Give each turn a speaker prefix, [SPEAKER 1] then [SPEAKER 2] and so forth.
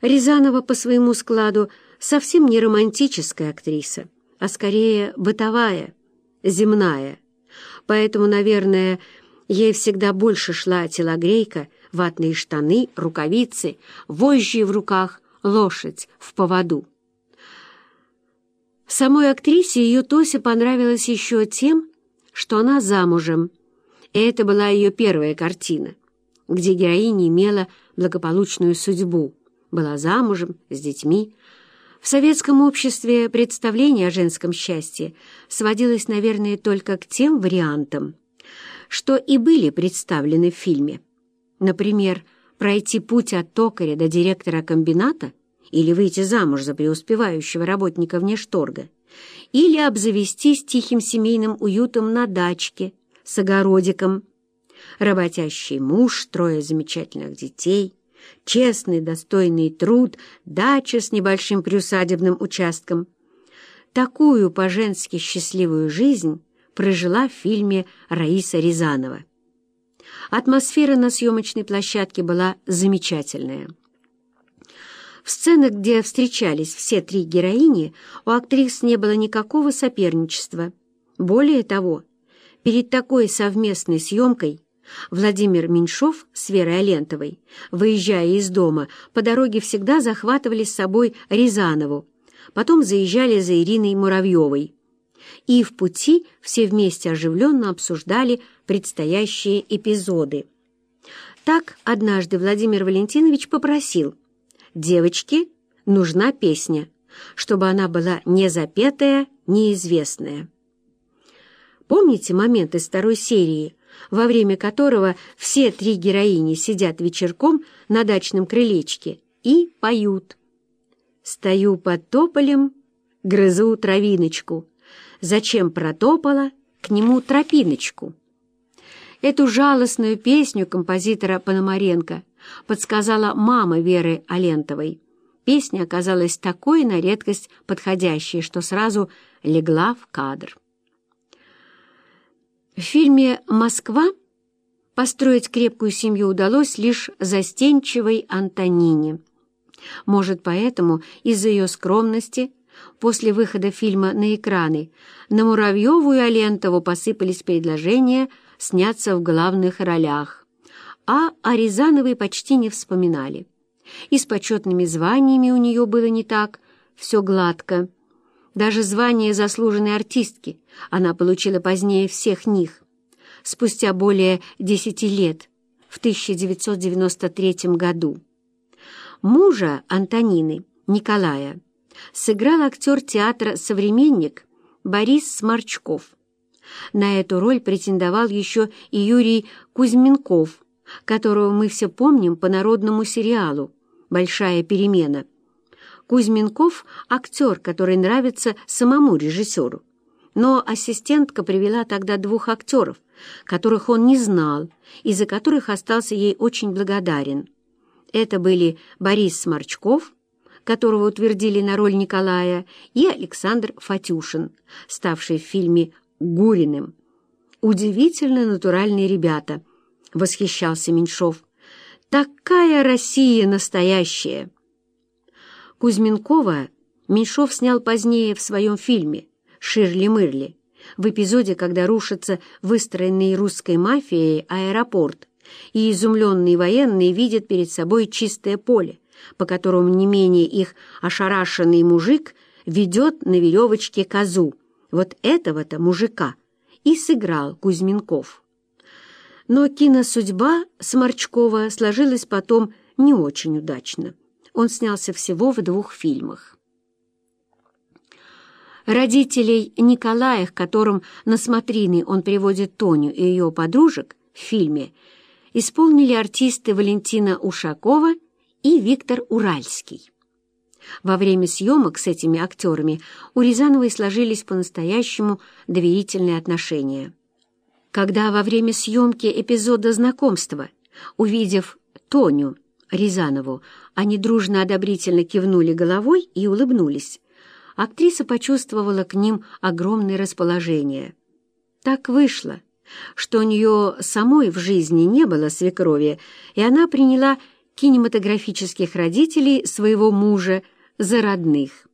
[SPEAKER 1] Рязанова по своему складу совсем не романтическая актриса, а скорее бытовая, земная. Поэтому, наверное, ей всегда больше шла телогрейка, ватные штаны, рукавицы, вожжи в руках, лошадь в поводу. Самой актрисе ее Тося понравилась еще тем, что она замужем, и это была ее первая картина, где героиня имела благополучную судьбу, была замужем, с детьми. В советском обществе представление о женском счастье сводилось, наверное, только к тем вариантам, что и были представлены в фильме. Например, пройти путь от токаря до директора комбината или выйти замуж за преуспевающего работника внешторга, или обзавестись тихим семейным уютом на дачке с огородиком. Работящий муж, трое замечательных детей, честный, достойный труд, дача с небольшим приусадебным участком. Такую по-женски счастливую жизнь прожила в фильме Раиса Рязанова. Атмосфера на съемочной площадке была замечательная. В сценах, где встречались все три героини, у актрис не было никакого соперничества. Более того, перед такой совместной съемкой Владимир Меньшов с Верой Алентовой, выезжая из дома, по дороге всегда захватывали с собой Рязанову, потом заезжали за Ириной Муравьевой. И в пути все вместе оживленно обсуждали предстоящие эпизоды. Так однажды Владимир Валентинович попросил – девочке нужна песня, чтобы она была не запетая, неизвестная. Помните момент из второй серии, во время которого все три героини сидят вечерком на дачном крылечке и поют? «Стою под тополем, грызу травиночку. Зачем протопала к нему тропиночку?» Эту жалостную песню композитора Пономаренко подсказала мама Веры Алентовой. Песня оказалась такой на редкость подходящей, что сразу легла в кадр. В фильме «Москва» построить крепкую семью удалось лишь застенчивой Антонине. Может, поэтому из-за ее скромности после выхода фильма на экраны на Муравьеву и Алентову посыпались предложения сняться в главных ролях а о Рязановой почти не вспоминали. И с почетными званиями у нее было не так, все гладко. Даже звание заслуженной артистки она получила позднее всех них, спустя более десяти лет, в 1993 году. Мужа Антонины, Николая, сыграл актер театра «Современник» Борис Сморчков. На эту роль претендовал еще и Юрий Кузьминков – которого мы все помним по народному сериалу «Большая перемена». Кузьминков — актер, который нравится самому режиссеру. Но ассистентка привела тогда двух актеров, которых он не знал и за которых остался ей очень благодарен. Это были Борис Сморчков, которого утвердили на роль Николая, и Александр Фатюшин, ставший в фильме Гуриным. Удивительно натуральные ребята —— восхищался Меньшов. «Такая Россия настоящая!» Кузьминкова Меньшов снял позднее в своем фильме «Ширли-мырли», в эпизоде, когда рушится выстроенный русской мафией аэропорт, и изумленные военные видят перед собой чистое поле, по которому не менее их ошарашенный мужик ведет на веревочке козу. Вот этого-то мужика и сыграл Кузьминков. Но киносудьба Сморчкова сложилась потом не очень удачно. Он снялся всего в двух фильмах. Родителей Николая, к которым на смотрины он приводит Тоню и ее подружек в фильме, исполнили артисты Валентина Ушакова и Виктор Уральский. Во время съемок с этими актерами у Рязановой сложились по-настоящему доверительные отношения. Когда во время съемки эпизода знакомства, увидев Тоню Рязанову, они дружно одобрительно кивнули головой и улыбнулись, актриса почувствовала к ним огромное расположение. Так вышло, что у нее самой в жизни не было свекрови, и она приняла кинематографических родителей своего мужа за родных.